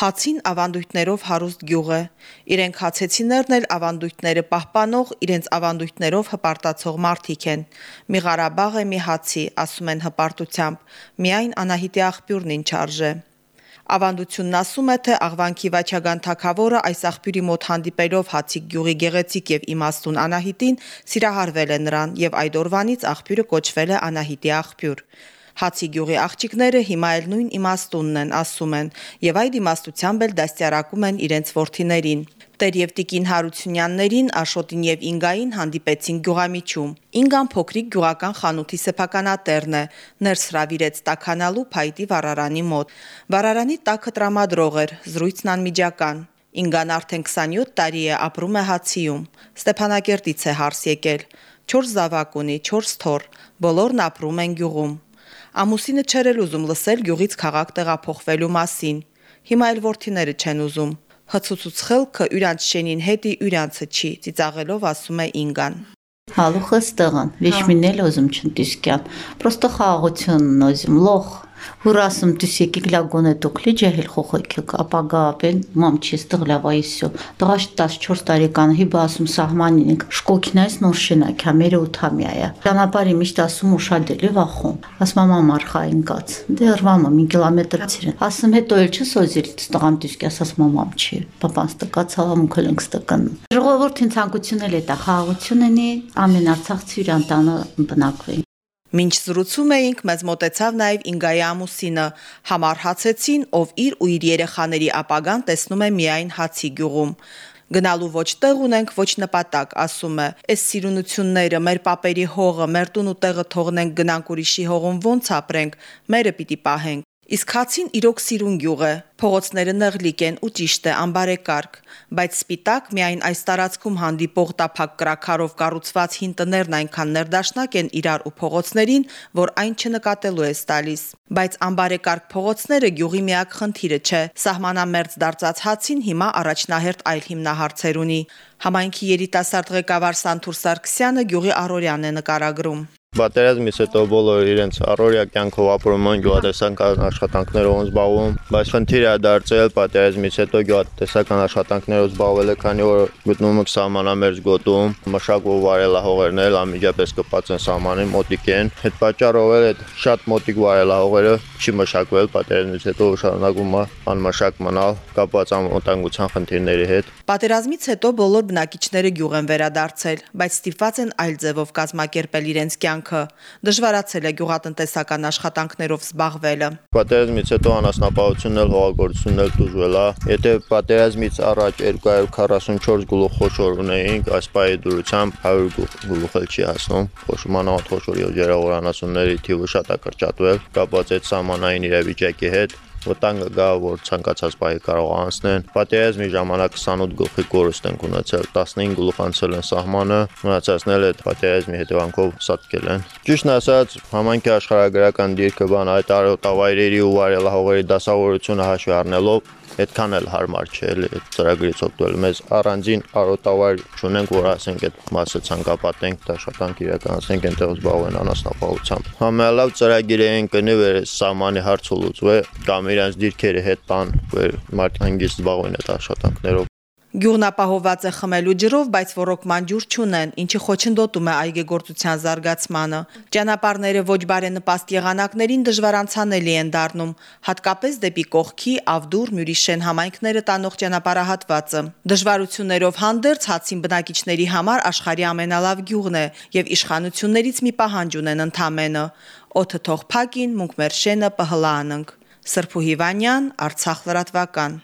Հացին ավանդույթներով հարուստ գյուղ է։ Իրենք հացեցիներն էլ ավանդույթները պահպանող, իրենց ավանդույթներով հպարտացող մարդիկ են։ Մի Ղարաբաղ է մի հացի, ասում են հպարտությամբ։ Միայն Անահիտի աղբյուրն ինչ արժե։ Ավանդությունն ասում է, թե Աղվանքի Վաչագան թագավորը այս աղբյուրի մոտ հանդիպելով Հացիկ գյուղի գեղեցիկ եւ իմաստուն Անահիտին սիրահարվել է նրան եւ այդ օրվանից աղբյուրը կոչվել է Անահիտի աղբյուր։ Հացի գյուղի աղջիկները հիմա էլ նույն իմաստունն են, ասում են, եւ այդ իմաստությամբ էլ դաստիարակում են իրենց ворթիներին։ Տեր եւ Տիկին Հարությունյաններին, Աշոտին եւ Ինգային հանդիպեցին գյուղամիջում։ Ինգան փոքրիկ գյուղական խանութի սեփականատերն է, ներս հravirեց տականալու փայտի վառարանի մոտ։ Վառարանի տաքը տրամադրող էր, զրույցն անմիջական։ Ինգան արդեն 27 տարի է ապրում է Հացիում։ Ստեփանակերտից է հարս եկել։ 4 զավակ ունի, 4 թոռ։ Բոլորն ապրում են գյուղում։ Ամուսինը չեր էլ ուզում լսել գյուղից քաղաք տեղափոխվելու մասին։ Հիմա էլ ворթիները չեն ուզում։ Հցուցուց խելքը յուրանց շենին հետի յուրանցը չի, ծիծաղելով ասում է Ինգան։ Հալուխը ստեղան, վիշմինել ուզում չնտիսկյան։ Պրոստո խաղաղությունն ուզում, լոխ Հուրասում դուս եկի գլագոնե տոքլի ջահել խոխոքյոք ապագա ապեն մամ չես տղլավայսյո տղաշ 14 տարեկան հիբա ասում սահմանինք շկոքինայս նոր շենա քամերը ութամյայա ճանապարհի միշտ ասում ուշադելի վախում ասում մամ արխային կաց դեռ մամա մի կիլոմետր ցիրեն ասում հետո էլ չս ոզիլ տղամ դուսկի ասաս մամամ չի պապան ստկաց հալամ քլնք ստկն ժողովրդին ցանկություն էլ է տա խաղաղություն ունի ամեն արցախցի յուրան բնակվի Մինչ զրուցում էինք, մեզ մտեցավ նաև Ինգայի ամուսինը։ Համար հացեցին, ով իր ու իր երեխաների ապագան տեսնում է միայն հացի գյուղում։ Գնալու ոչ տեղ ունենք, ոչ նպատակ, ասում է։ Այս սիրունությունները, մեր papերի հողը, մեր տուն ու տեղը թողնենք գնանք ուրիշի հողում ոնց ապրենք, մերը պիտի պահենք։ Իսկ հացին իրոք սիրուն գյուղ է։ Փողոցները նեղլիկ են ու ճիշտ է անբարեկարգ, բայց սպիտակ միայն այս տարածքում հանդիպող տափակ կրակարով կառուցված հին տներն այնքան ներդաշնակ են իրար ու փողոցներին, որ այն չնկատելու է տալիս։ Բայց անբարեկարգ փողոցները գյուղի միակ խնդիրը չէ։ Սահմանամերձ դարձած հացին հիմա առաջնահերթ այլ հիմնահարցեր ունի։ Համայնքի երիտասարդ ղեկավար Սանթուր Սարգսյանը գյուղի առօրյան է նկարագրում։ Պատերազմից հետո բոլորը իրենց առօրյա կյանքով ապրում են, գյուղատնտեսական աշխատանքներով են զբաղվում, բայց խնդիր է դարձել պատերազմից հետո գյուղատնտեսական աշխատանքներով զբաղվելը, քանի որ գտնվում ենք սահմանամերձ գոտում, մշակող վարելահողերն էլ անմիջապես կպած են սահմանին, մոտիկ են։ Այդ պատճառով էլ այդ շատ մոտիկ վարելահողերը չի մշակվել պատերազմից հետո շարունակում է անմշակ մնալ կապված անվտանգության խնդիրների հետ։ Պատերազմից հետո բոլոր բնակիչները գյուղ են վերադարձել, բայց ստիպված են այլ ձևով կազմակերպել իրենց կյանքը կյանքը։ Դժվարացել է գյուղատնտեսական աշխատանքներով զբաղվելը։ Պատերազմից հետո անասնապահությունն էլ հողագործությունն էլ դժվել է։ Եթե պատերազմից առաջ 244 գլուխ խոշոր ունեինք, այս պահի դուրությամբ 100 գլուխ էլ չի հասնում։ Խոշորմանավտ խոշոր եւ ջերավորանասունների թիվը շատ է կրճատվել, կապված այդ սահմանային իրավիճակի հետ վտանգը գա, որ ցանկացած բայի կարող անցնեն։ Պատերազմի ժամանակ 28 գլխի կորուստ են ունեցել, 15 գլուխ անցել են սահմանը, մնացածն էլ այդ պատերազմի հետևանքով սատկել են։ Ճիշտն ասած, համանքի աշխարհագրական դիրքը բան այդ արոտավայրերի ու վարելահողերի դասավորությունը հաշվի առնելով այդքան էլ հարմար չէ էլի այդ ծրագրից օգտվել։ Մեզ առանձին արոտավայր չունենք, որ ասենք այդ մասը ցանկապատենք, աշխատանք իրականացնենք, այնտեղ զբաղվեն անասնապահությամբ։ Համելավ ծրագիր են կնի վեր սահմանի հարցը լուծվե կամ իրենց դիրքերի հետ տան, որ մարդ հանգիստ զբաղվեն այդ աշխատանքներով։ Գյուղն ապահովված է խմելու ջրով, բայց ռոռոկման ջուր չունեն, ինչը խոչընդոտում է այգեգործության զարգացմանը։ Ճանապարհները ոչ բարենպաստ եղանակներին դժվարանցանելի են դառնում, հատկապես դեպի կողքի, Ավդուր, Մյուրիշեն համայնքները տանող ճանապարհահատվածը։ Դժվարություններով հանդերձ հացին բնակիչների համար աշխարհի ամենալավ գյուղն է եւ իշխանություններից մի պահանջ ունեն ընդամենը։ Օդը թող փակին, մունք մեր շենը պհլանանք։ Սրփու Հիվանյան, Արցախ լրատվական։